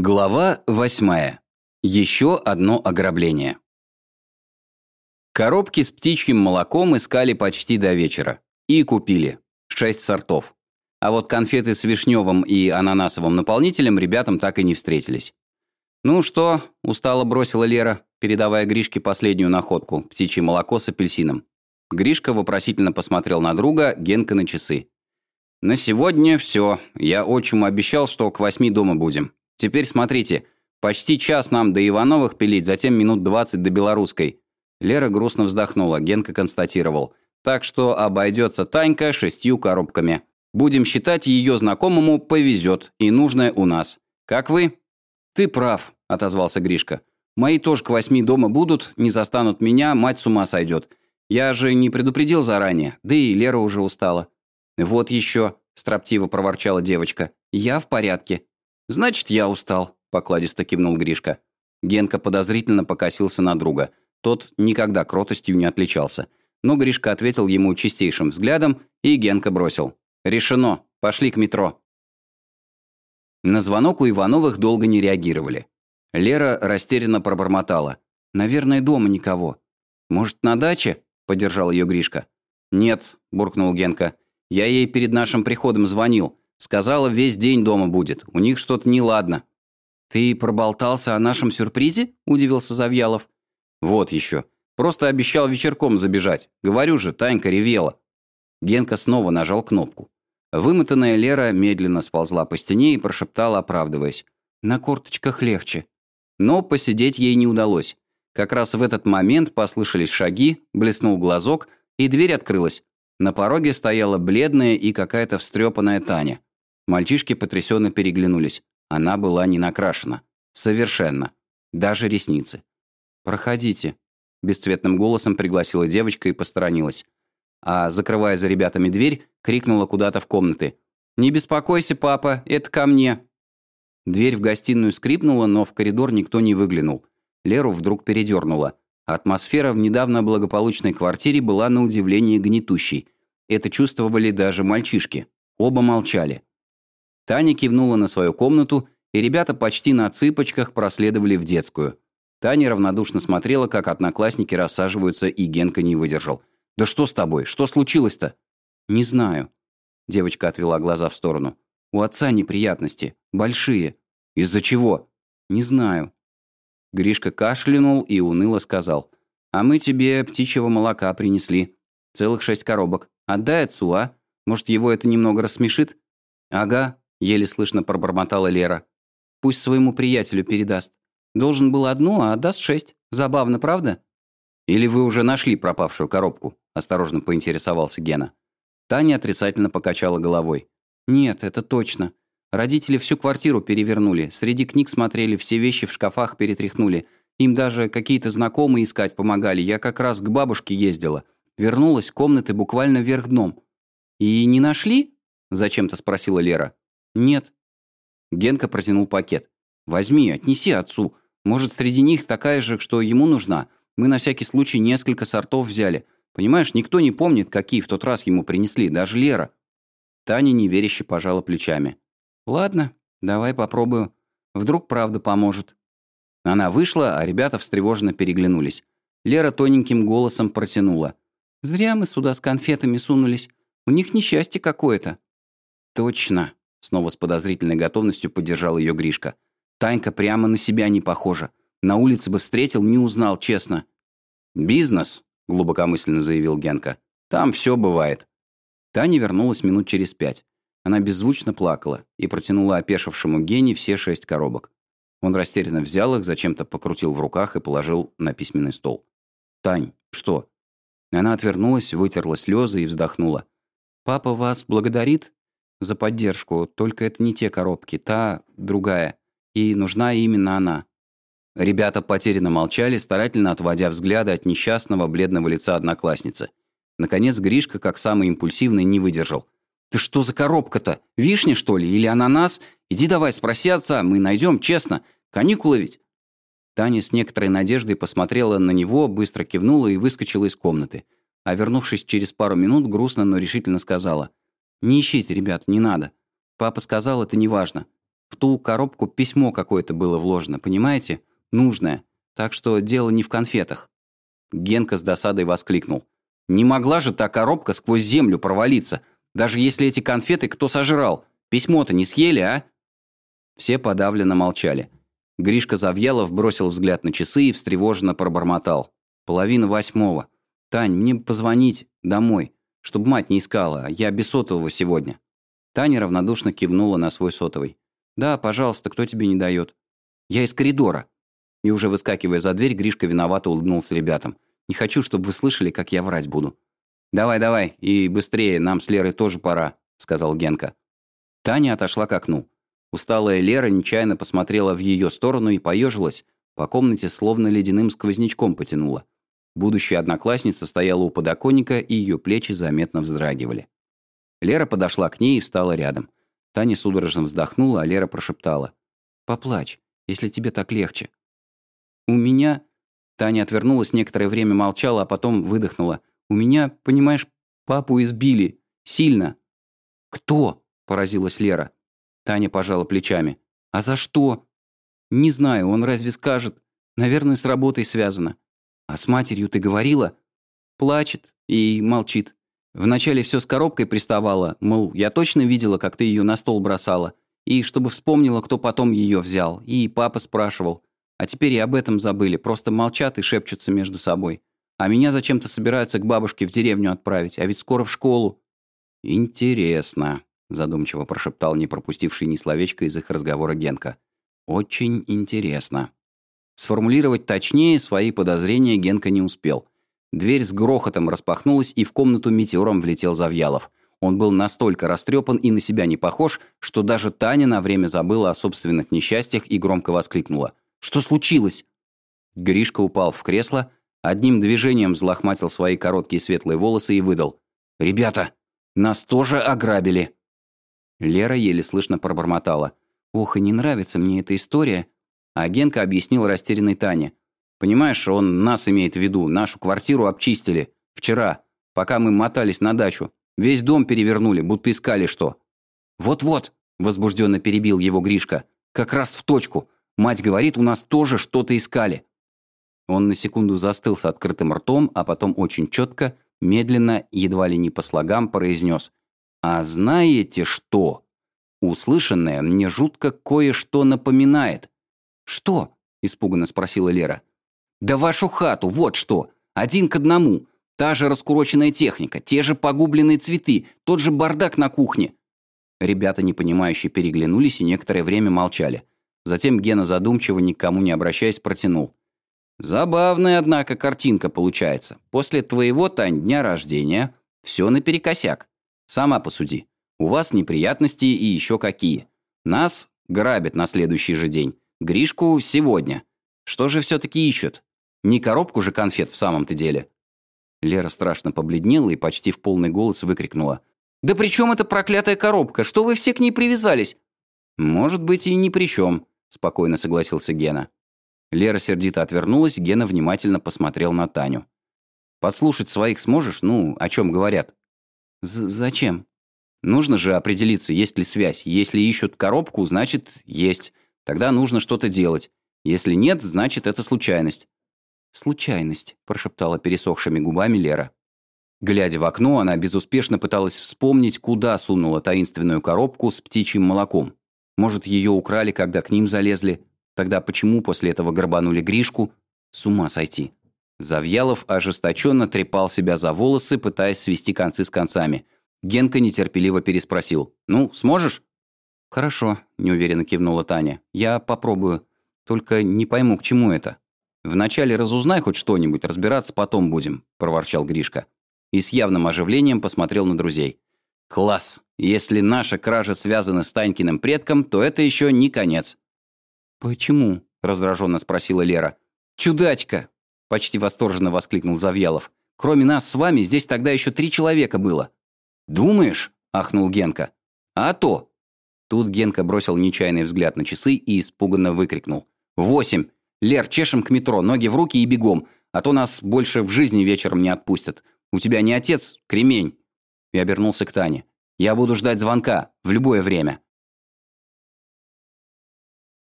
Глава восьмая. Еще одно ограбление. Коробки с птичьим молоком искали почти до вечера. И купили. Шесть сортов. А вот конфеты с вишневым и ананасовым наполнителем ребятам так и не встретились. «Ну что?» – устало бросила Лера, передавая Гришке последнюю находку – птичье молоко с апельсином. Гришка вопросительно посмотрел на друга, Генка на часы. «На сегодня все. Я отчиму обещал, что к восьми дома будем. Теперь смотрите. Почти час нам до Ивановых пилить, затем минут двадцать до Белорусской». Лера грустно вздохнула, Генка констатировал. «Так что обойдется Танька шестью коробками. Будем считать, ее знакомому повезет, и нужное у нас. Как вы?» «Ты прав», — отозвался Гришка. «Мои тоже к восьми дома будут, не застанут меня, мать с ума сойдет. Я же не предупредил заранее, да и Лера уже устала». «Вот еще», – строптиво проворчала девочка. «Я в порядке». «Значит, я устал», – покладисто кивнул Гришка. Генка подозрительно покосился на друга. Тот никогда кротостью не отличался. Но Гришка ответил ему чистейшим взглядом, и Генка бросил. «Решено. Пошли к метро». На звонок у Ивановых долго не реагировали. Лера растерянно пробормотала. «Наверное, дома никого». «Может, на даче?» – поддержал ее Гришка. «Нет», – буркнул Генка. Я ей перед нашим приходом звонил. Сказала, весь день дома будет. У них что-то неладно». «Ты проболтался о нашем сюрпризе?» – удивился Завьялов. «Вот еще. Просто обещал вечерком забежать. Говорю же, Танька ревела». Генка снова нажал кнопку. Вымотанная Лера медленно сползла по стене и прошептала, оправдываясь. «На корточках легче». Но посидеть ей не удалось. Как раз в этот момент послышались шаги, блеснул глазок, и дверь открылась. На пороге стояла бледная и какая-то встрепанная Таня. Мальчишки потрясенно переглянулись. Она была не накрашена. Совершенно. Даже ресницы. «Проходите», – бесцветным голосом пригласила девочка и посторонилась. А, закрывая за ребятами дверь, крикнула куда-то в комнаты. «Не беспокойся, папа, это ко мне». Дверь в гостиную скрипнула, но в коридор никто не выглянул. Леру вдруг передернула. Атмосфера в недавно благополучной квартире была на удивление гнетущей. Это чувствовали даже мальчишки. Оба молчали. Таня кивнула на свою комнату, и ребята почти на цыпочках проследовали в детскую. Таня равнодушно смотрела, как одноклассники рассаживаются, и Генка не выдержал. «Да что с тобой? Что случилось-то?» «Не знаю». Девочка отвела глаза в сторону. «У отца неприятности. Большие. Из-за чего?» «Не знаю». Гришка кашлянул и уныло сказал. «А мы тебе птичьего молока принесли. Целых шесть коробок. Отдай отцу, а? Может, его это немного рассмешит?» «Ага», — еле слышно пробормотала Лера. «Пусть своему приятелю передаст. Должен был одну, а отдаст шесть. Забавно, правда?» «Или вы уже нашли пропавшую коробку?» – осторожно поинтересовался Гена. Таня отрицательно покачала головой. «Нет, это точно. Родители всю квартиру перевернули, среди книг смотрели, все вещи в шкафах перетряхнули. Им даже какие-то знакомые искать помогали. Я как раз к бабушке ездила. Вернулась, комнаты буквально вверх дном. «И не нашли?» – зачем-то спросила Лера. «Нет». Генка протянул пакет. «Возьми, отнеси отцу. Может, среди них такая же, что ему нужна. Мы на всякий случай несколько сортов взяли. Понимаешь, никто не помнит, какие в тот раз ему принесли, даже Лера». Таня неверяще пожала плечами. «Ладно, давай попробую. Вдруг правда поможет». Она вышла, а ребята встревоженно переглянулись. Лера тоненьким голосом протянула. «Зря мы сюда с конфетами сунулись. У них несчастье какое-то». «Точно», — снова с подозрительной готовностью поддержал ее Гришка. «Танька прямо на себя не похожа. На улице бы встретил, не узнал, честно». «Бизнес», — глубокомысленно заявил Генка. «Там все бывает». Таня вернулась минут через пять. Она беззвучно плакала и протянула опешившему Гене все шесть коробок. Он растерянно взял их, зачем-то покрутил в руках и положил на письменный стол. «Тань, что?» Она отвернулась, вытерла слезы и вздохнула. «Папа вас благодарит за поддержку, только это не те коробки, та другая, и нужна именно она». Ребята потерянно молчали, старательно отводя взгляды от несчастного бледного лица одноклассницы. Наконец Гришка, как самый импульсивный, не выдержал – «Ты что за коробка-то? Вишня, что ли? Или ананас? Иди давай, спроси отца, мы найдем, честно. Каникулы ведь». Таня с некоторой надеждой посмотрела на него, быстро кивнула и выскочила из комнаты. А вернувшись через пару минут, грустно, но решительно сказала. «Не ищите, ребят, не надо. Папа сказал, это не важно. В ту коробку письмо какое-то было вложено, понимаете? Нужное. Так что дело не в конфетах». Генка с досадой воскликнул. «Не могла же та коробка сквозь землю провалиться, даже если эти конфеты кто сожрал. Письмо-то не съели, а?» Все подавленно молчали. Гришка Завьялов бросил взгляд на часы и встревоженно пробормотал. «Половина восьмого. Тань, мне позвонить домой, чтобы мать не искала, а я без сотового сегодня». Таня равнодушно кивнула на свой сотовый. «Да, пожалуйста, кто тебе не дает?» «Я из коридора». И уже выскакивая за дверь, Гришка виновато улыбнулся ребятам. «Не хочу, чтобы вы слышали, как я врать буду». «Давай, давай, и быстрее, нам с Лерой тоже пора», — сказал Генка. Таня отошла к окну. Усталая Лера нечаянно посмотрела в ее сторону и поежилась. По комнате словно ледяным сквознячком потянула. Будущая одноклассница стояла у подоконника, и ее плечи заметно вздрагивали. Лера подошла к ней и встала рядом. Таня судорожно вздохнула, а Лера прошептала. «Поплачь, если тебе так легче». «У меня...» Таня отвернулась, некоторое время молчала, а потом выдохнула. «У меня, понимаешь, папу избили. Сильно». «Кто?» – поразилась Лера. Таня пожала плечами. «А за что?» «Не знаю, он разве скажет? Наверное, с работой связано». «А с матерью ты говорила?» Плачет и молчит. Вначале все с коробкой приставала, мол, я точно видела, как ты ее на стол бросала. И чтобы вспомнила, кто потом ее взял. И папа спрашивал. А теперь и об этом забыли, просто молчат и шепчутся между собой. А меня зачем-то собираются к бабушке в деревню отправить, а ведь скоро в школу. Интересно задумчиво прошептал не пропустивший ни словечко из их разговора Генка. «Очень интересно». Сформулировать точнее свои подозрения Генка не успел. Дверь с грохотом распахнулась, и в комнату метеором влетел Завьялов. Он был настолько растрепан и на себя не похож, что даже Таня на время забыла о собственных несчастьях и громко воскликнула. «Что случилось?» Гришка упал в кресло, одним движением взлохматил свои короткие светлые волосы и выдал. «Ребята, нас тоже ограбили!» Лера еле слышно пробормотала. «Ох, и не нравится мне эта история». А Генка объяснил растерянной Тане. «Понимаешь, он нас имеет в виду. Нашу квартиру обчистили. Вчера, пока мы мотались на дачу. Весь дом перевернули, будто искали что». «Вот-вот», – возбужденно перебил его Гришка. «Как раз в точку. Мать говорит, у нас тоже что-то искали». Он на секунду застыл с открытым ртом, а потом очень четко, медленно, едва ли не по слогам, произнес. А знаете что? Услышанное мне жутко кое-что напоминает. «Что?» – испуганно спросила Лера. «Да вашу хату, вот что! Один к одному. Та же раскуроченная техника, те же погубленные цветы, тот же бардак на кухне». Ребята, непонимающе, переглянулись и некоторое время молчали. Затем Гена задумчиво, никому не обращаясь, протянул. «Забавная, однако, картинка получается. После твоего, Тань, дня рождения все наперекосяк. Сама посуди. У вас неприятности и еще какие. Нас грабят на следующий же день. Гришку сегодня. Что же все-таки ищут? Не коробку же конфет в самом-то деле?» Лера страшно побледнела и почти в полный голос выкрикнула. «Да при чем эта проклятая коробка? Что вы все к ней привязались?» «Может быть, и ни при чем», – спокойно согласился Гена. Лера сердито отвернулась, Гена внимательно посмотрел на Таню. «Подслушать своих сможешь? Ну, о чем говорят?» «Зачем?» «Нужно же определиться, есть ли связь. Если ищут коробку, значит, есть. Тогда нужно что-то делать. Если нет, значит, это случайность». «Случайность», – прошептала пересохшими губами Лера. Глядя в окно, она безуспешно пыталась вспомнить, куда сунула таинственную коробку с птичьим молоком. Может, ее украли, когда к ним залезли? Тогда почему после этого горбанули Гришку? С ума сойти. Завьялов ожесточенно трепал себя за волосы, пытаясь свести концы с концами. Генка нетерпеливо переспросил. «Ну, сможешь?» «Хорошо», – неуверенно кивнула Таня. «Я попробую. Только не пойму, к чему это». «Вначале разузнай хоть что-нибудь, разбираться потом будем», – проворчал Гришка. И с явным оживлением посмотрел на друзей. «Класс! Если наша кража связана с Танькиным предком, то это еще не конец». «Почему?» – раздраженно спросила Лера. «Чудачка! Почти восторженно воскликнул Завьялов. «Кроме нас с вами здесь тогда еще три человека было». «Думаешь?» – ахнул Генка. «А то!» Тут Генка бросил нечаянный взгляд на часы и испуганно выкрикнул. «Восемь! Лер, чешем к метро, ноги в руки и бегом, а то нас больше в жизни вечером не отпустят. У тебя не отец, кремень!» И обернулся к Тане. «Я буду ждать звонка в любое время».